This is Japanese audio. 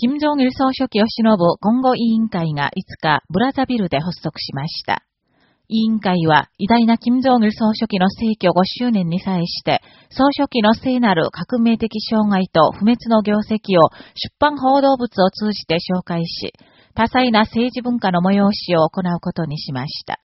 金正日総書記を忍ぶ今後委員会が5日、ブラザビルで発足しました。委員会は、偉大な金正日総書記の逝去5周年に際して、総書記の聖なる革命的障害と不滅の業績を出版報道物を通じて紹介し、多彩な政治文化の催しを行うことにしました。